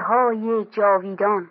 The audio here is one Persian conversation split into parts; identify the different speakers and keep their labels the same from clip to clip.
Speaker 1: گلهای جاویدان.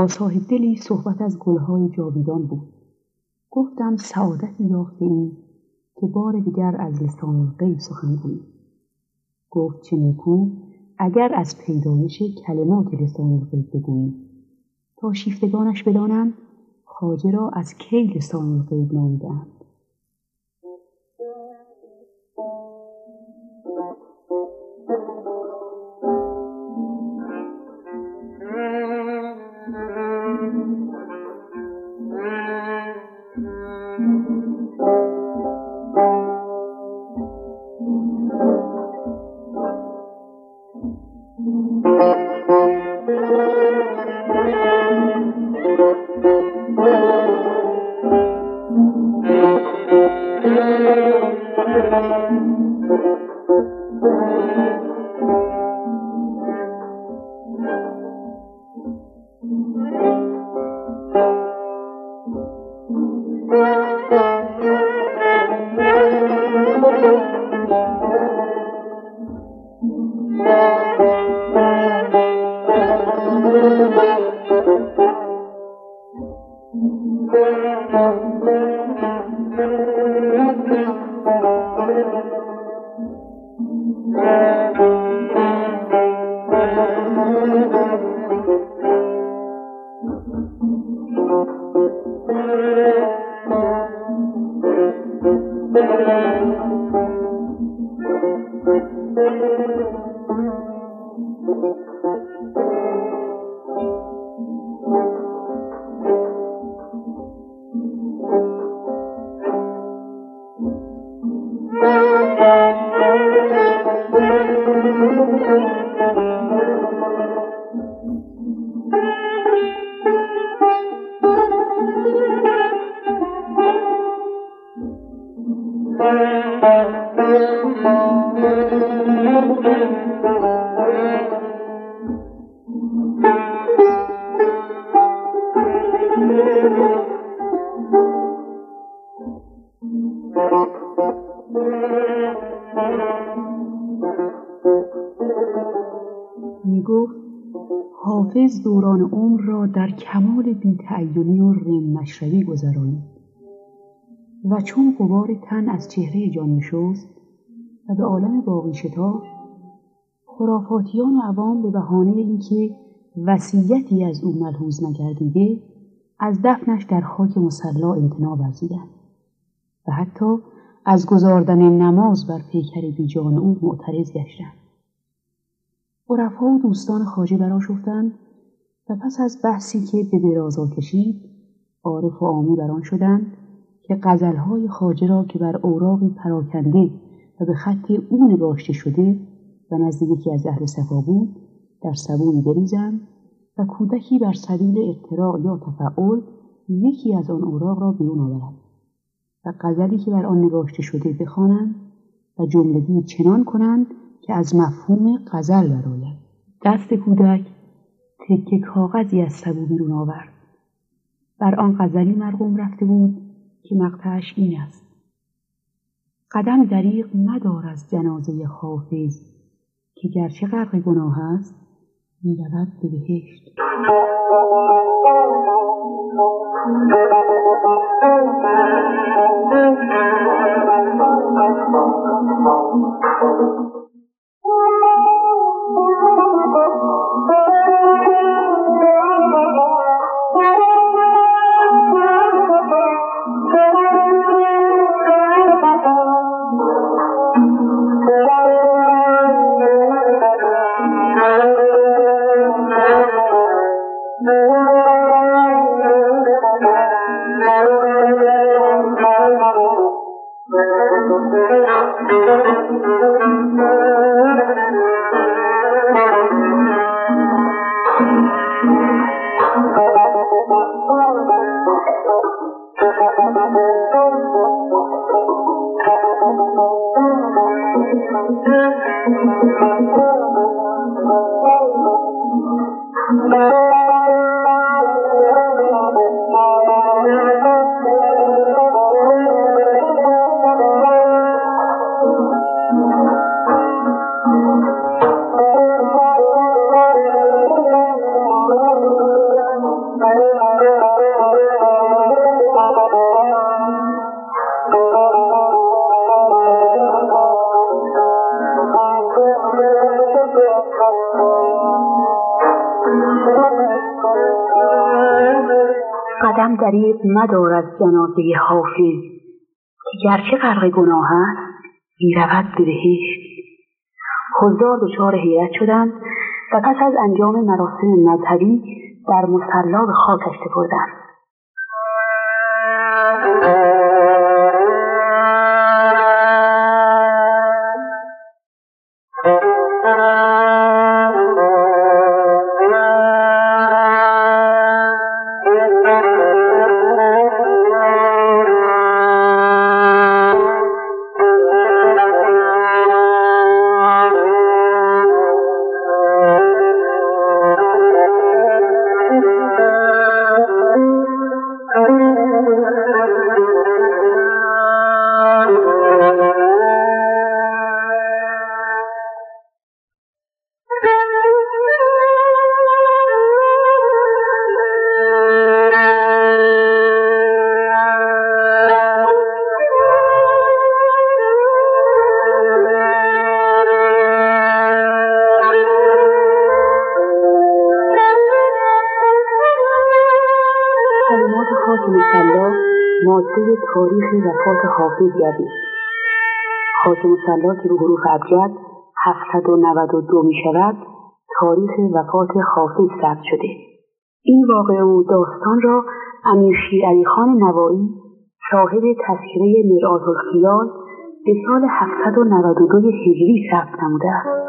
Speaker 2: با صاحب دلی صحبت از گلهای جاویدان بود. گفتم سعادتی یافته که بار دیگر از لسان غیب سخن گوییم گفت چه نیکو اگر از پیدایش کلمات لسان غیب بگوییم تا شیفتگانش بدانند خواجه را از کی لسان غیب نامیدهاند می و چون قبار تن از چهره جان شست و به عالم باقی شتاب خرافاتیان و عوام به بهانه اینکه وصیتی از او ملحوظ نگردیده از دفنش در خاک مصلا امتناع ورزیدند. و حتی از گذاردن نماز بر پیکر بیجان او معترض گشتند. عرفا و دوستان خاجه براشفتند و پس از بحثی که به درازا کشید عارف و عامی بران شدند که غزلهای خاجه را که بر اوراقی پراکنده و به خط او نگاشته شده و نزد یکی از اهل صفا بود در سبونی بریزند و کودکی بر سبیل اقتراع یا تفعول یکی از آن اوراق را بیرون آورد و غزلی که بر آن نگاشته شده بخوانند و جملگی چنان کنند که از مفهوم غزل برآید. دست کودک تکه کاغذی از سبو بیرون آورد. بر آن غزلی مرقوم رفته بود که مقطعش این است. قدم دریغ مدار از جنازه حافظ که گرچه غرق گناه است می‌رود به بهشت. مدار از جنازه حافظ. که گرچه غرق گناه است می‌رود به بهشت. حضار دچار حیرت شدند و پس از انجام مراسم مذهبی در مصلا به خاکش سپردند ماده تاریخ وفات حافظ گردید خاک مسلا که حروف ابجد 792 می شود تاریخ وفات حافظ ثبت شده. این واقعه و داستان را امیر علی خان نوایی صاحب تذکره مرآت الخیال به سال 792 هجری ثبت نموده است.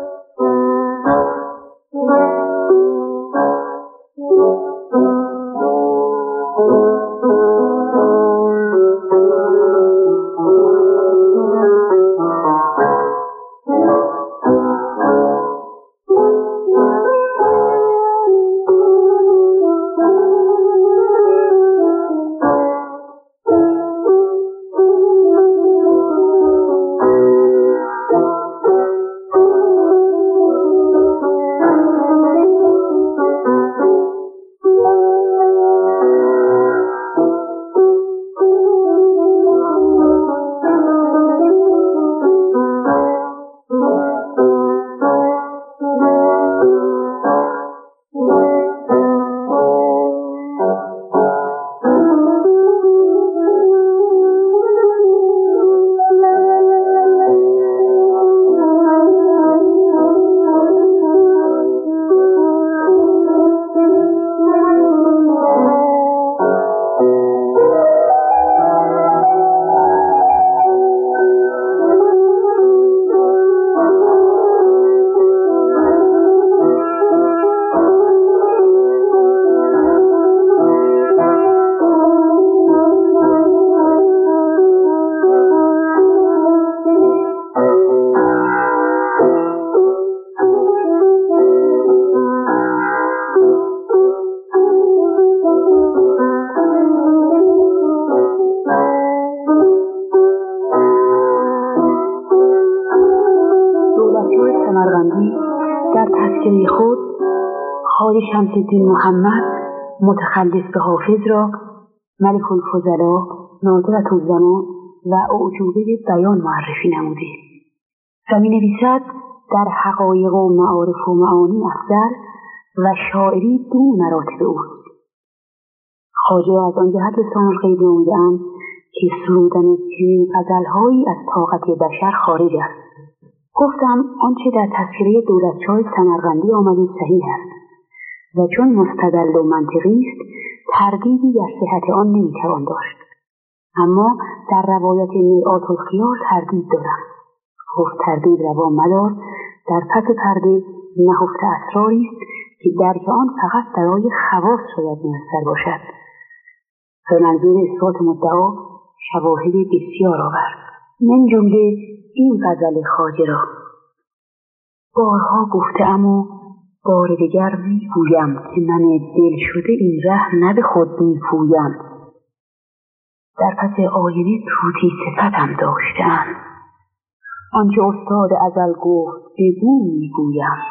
Speaker 2: تذکره خود خواجه شمس الدین محمد متخلص به حافظ را ملک الفضلا ناظرت الزمان و اعجوبه بیان معرفی نموده. و می نویسد در حقایق و معارف و معانی افضل و شاعری دون مراتب اوست. خواجه از آن جهت لسان الغیب نمودهاند که سرودن چنین غزلهایی از طاقت بشر خارج است. گفتم آنچه در تذکره دولتشاه سمرقندی آمده صحیح است. و چون مستدل و منطقی است تردیدی در صحت آن نمی‌توان داشت. اما در روایت میعات الخیار تردید دارم. گفت تردید روا مدار در پس پرده نهفته اسراری است که درک آن فقط برای خواص شاید میسر باشد. به منظور اثبات مدعا شواهد بسیار آورد. من جمله این غزل خاجه را بارها گفتهام و بار دگر می‌گویم که من دل شده این ره نه به خود میپویم. در پس آینه توتی صفتم داشتهام. آنچه استاد ازل گفت به می‌گویم.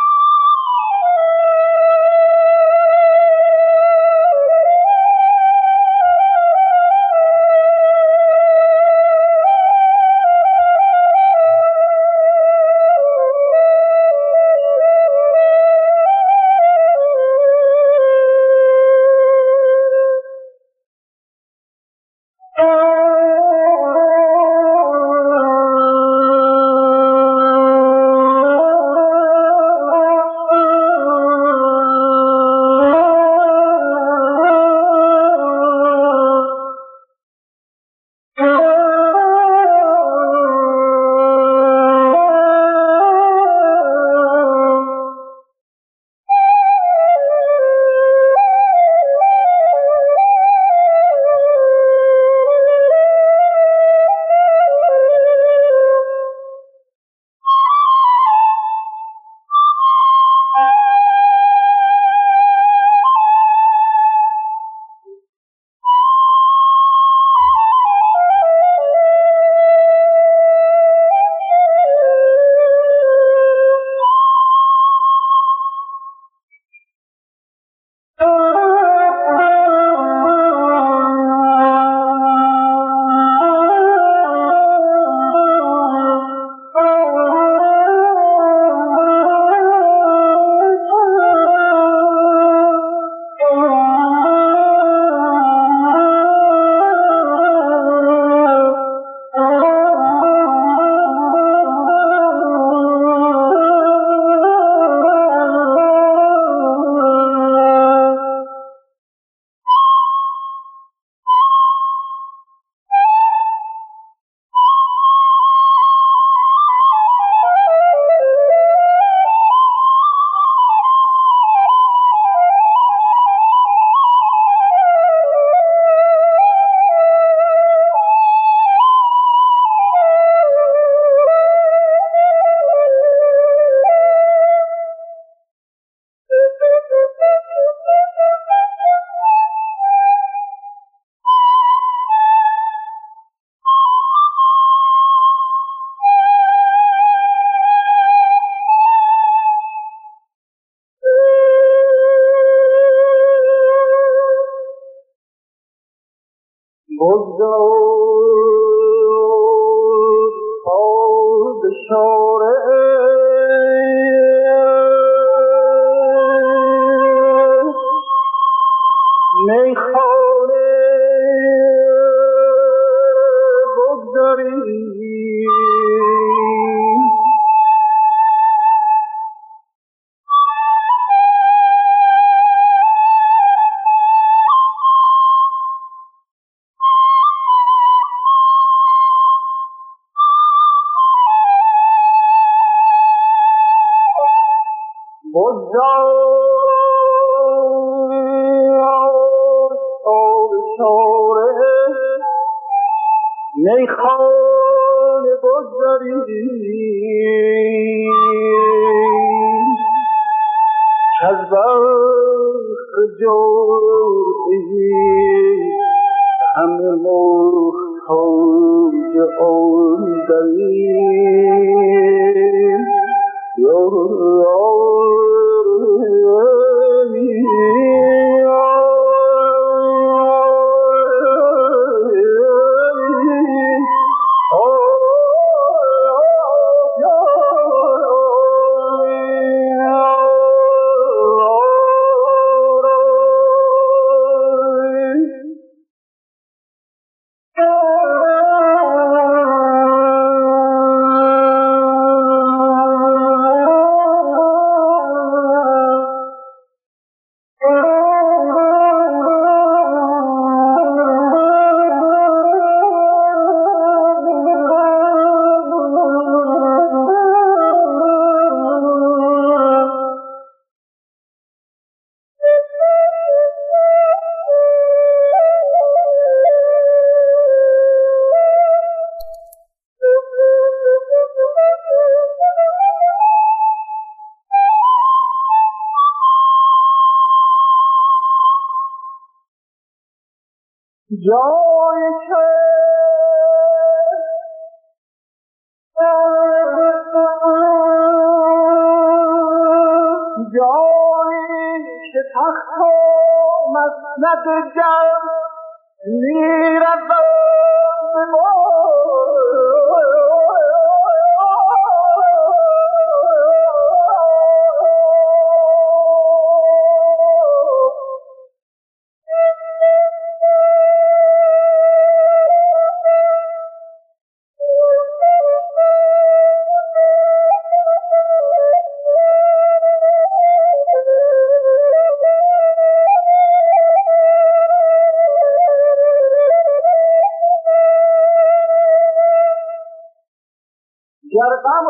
Speaker 3: 有。vamos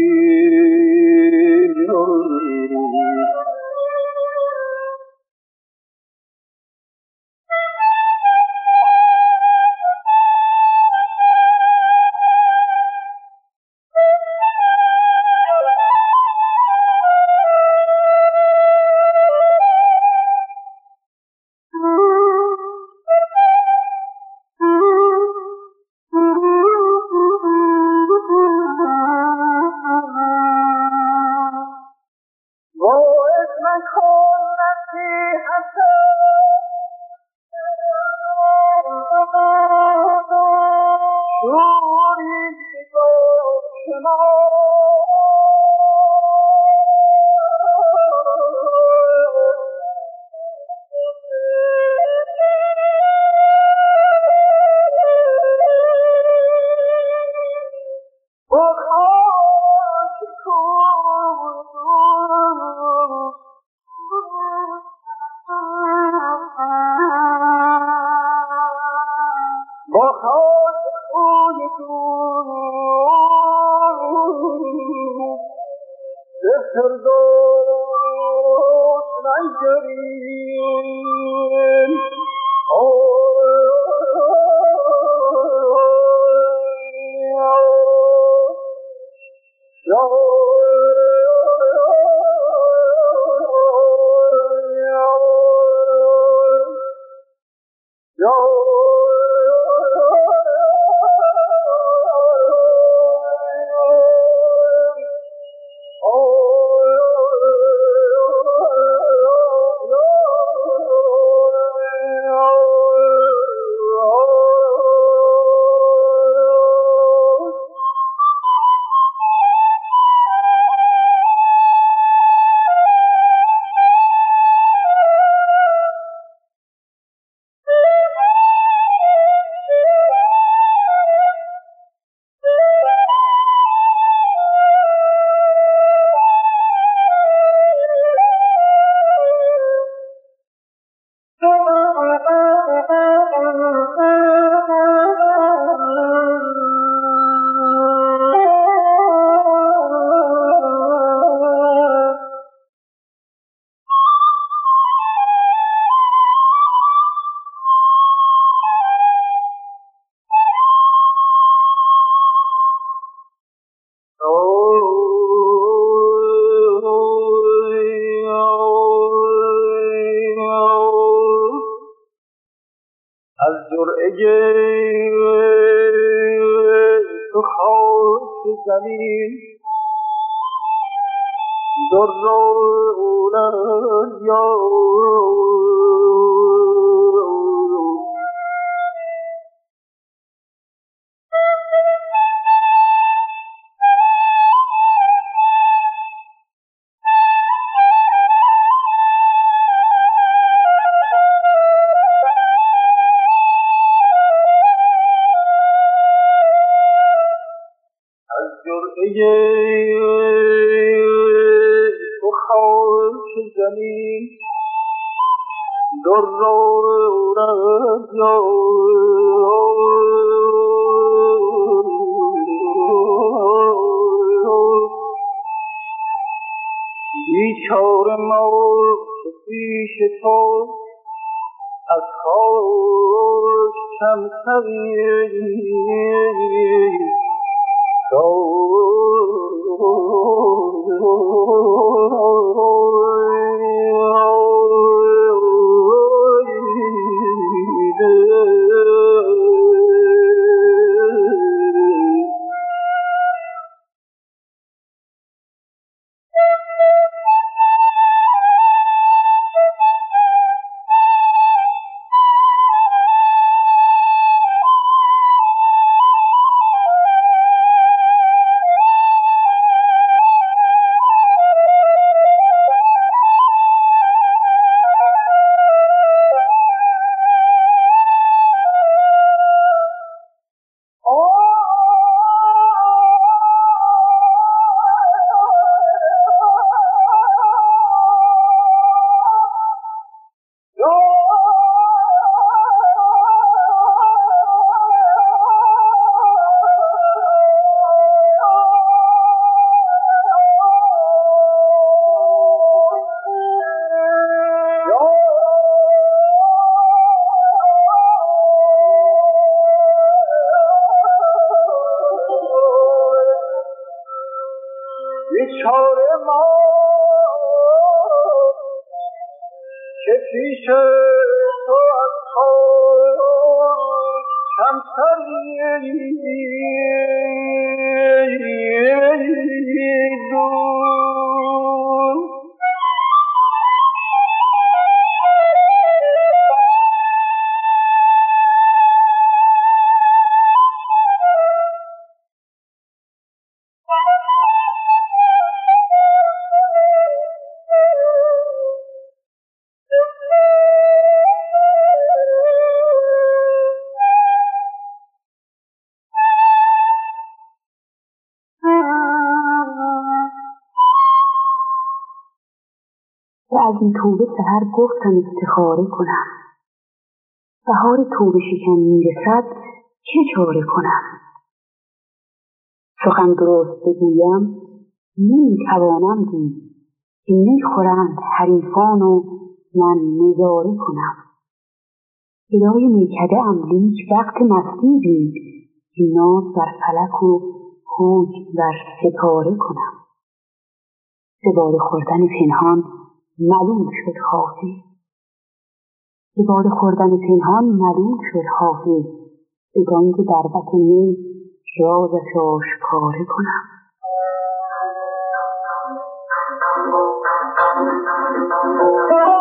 Speaker 3: Oh! العالمين در بیچار ما پیش تو از خاک کمتری. دور از
Speaker 2: این توبه سهر گفتم استخاره کنم. بهار توبه شکن می‌رسد چه چاره کنم؟ سخن درست بگویم نمی‌توانم دید که می‌خورند حریفان و من نظاره کنم. گدای میکده ام لیک وقت مستی دید که ناز بر فلک و حکم بر ستاره کنم. باد خوردن پنهان ملول شد حافظ. به باد خوردن پنهان ملول شد حافظ. به بانگ بربط می رازش آشکاره کنم. طبیب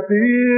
Speaker 3: رفیق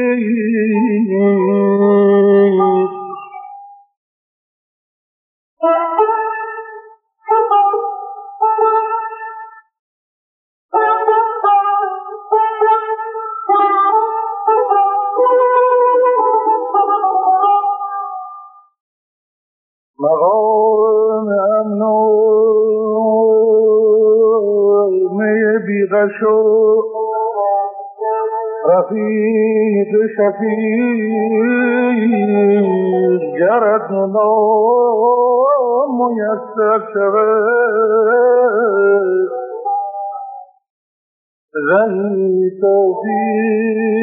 Speaker 3: شفیق گرد میسر شود زنی توفیق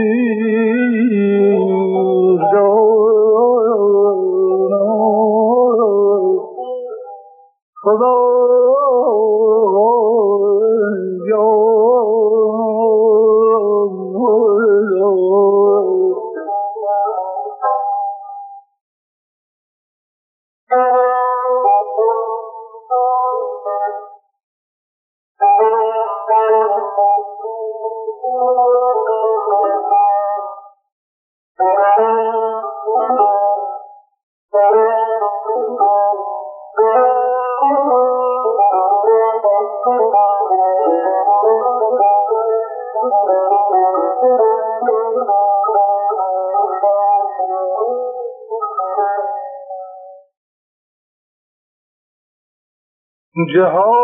Speaker 3: خدا جهان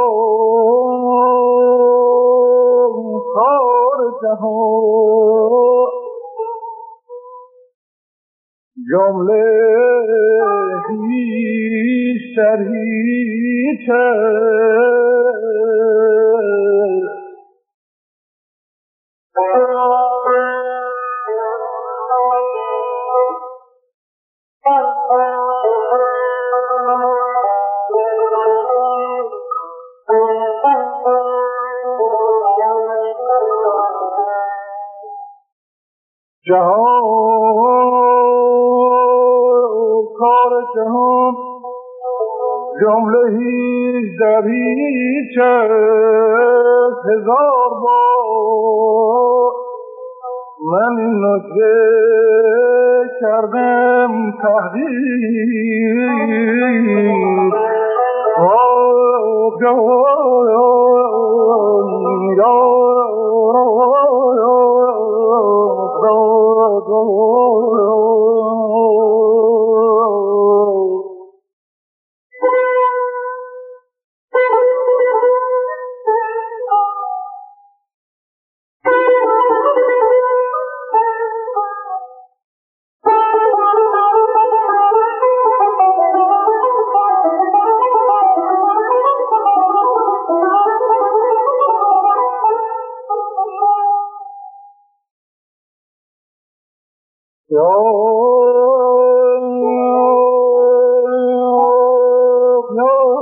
Speaker 3: جهان کار جهان جمله هیچ در هیچ هزار بار من این نکته کردم تحقیق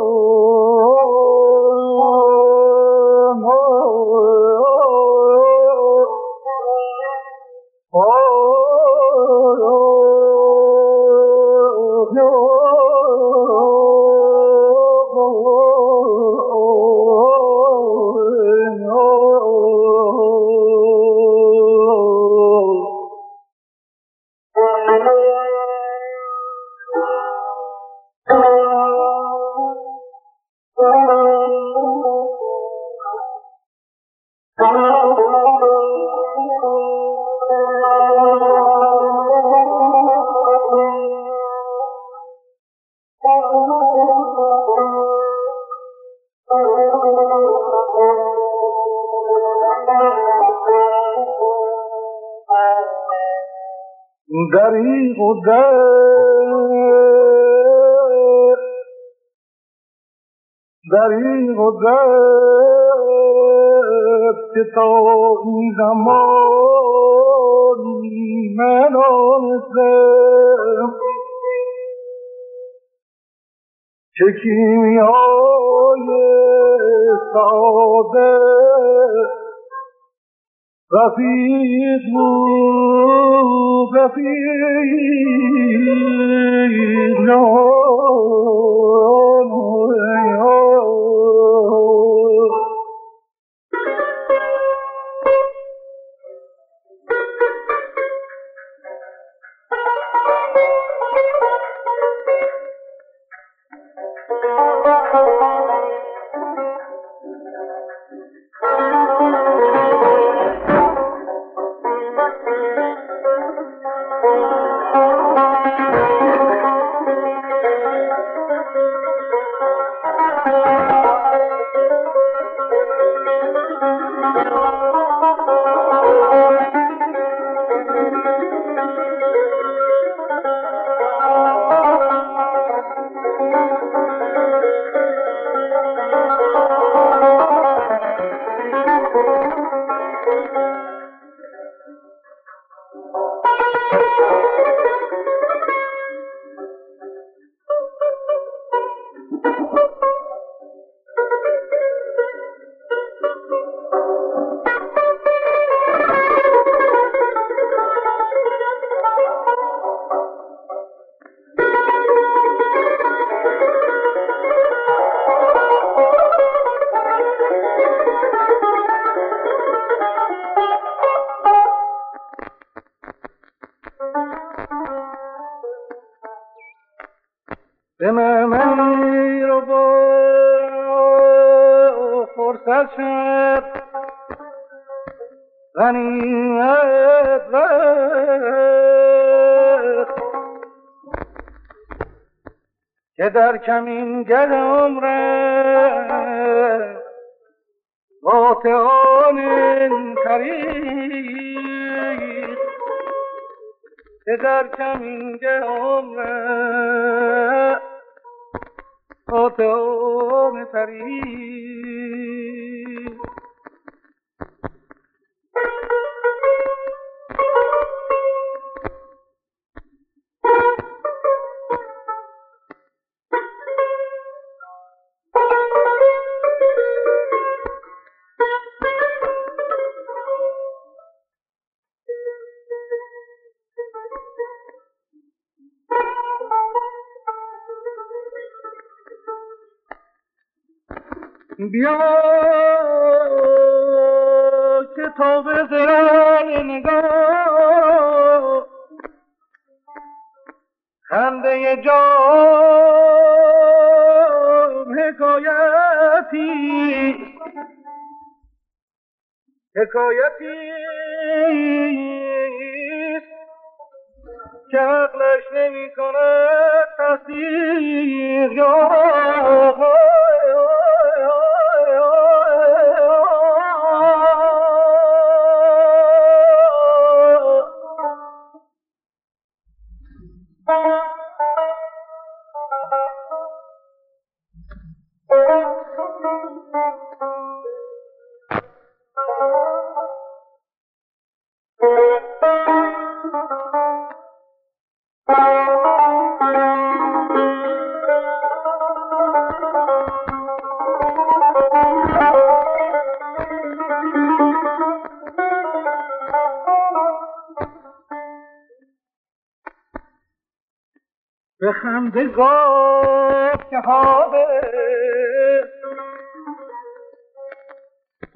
Speaker 3: دریغ و که تا این زمان من آنستم که کیمیای ساده رفیق بود رفیق در کمین گر عمرم قاطعان طریق که در کمین گر عمرم قاطعان طریق بیا که تا به زرال نگاه. خنده جام حکایتی. حکایتی که عقلش نمی کند تصدیق یا گفت که حافظ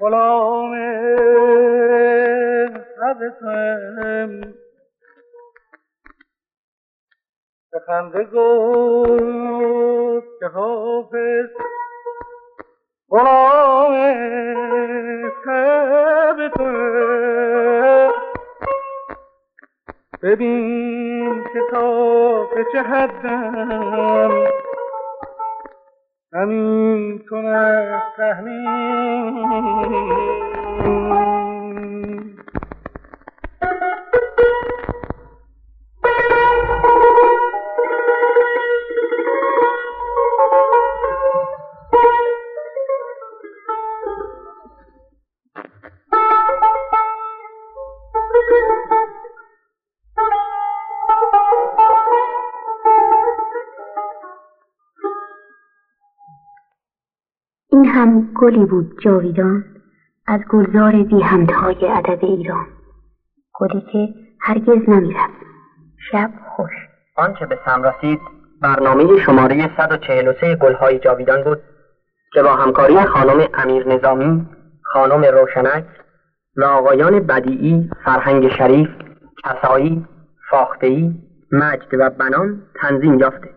Speaker 3: غلام حدثم به خنده گفت که حافظ غلام حدثم ببین که تا به چه حدم. همین کند تحمیل
Speaker 1: گلی بود جاویدان
Speaker 2: از گلزار بی همتای ادب ایران. گلی که هرگز نمیرد شب خوش.
Speaker 4: آنچه به سم رسید برنامه شماره 143 گلهای جاویدان بود که با همکاری خانم امیر نظامی، خانم روشنک و آقایان بدیعی، فرهنگ شریف، کسایی، فاختهی، مجد و بنان تنظیم یافته.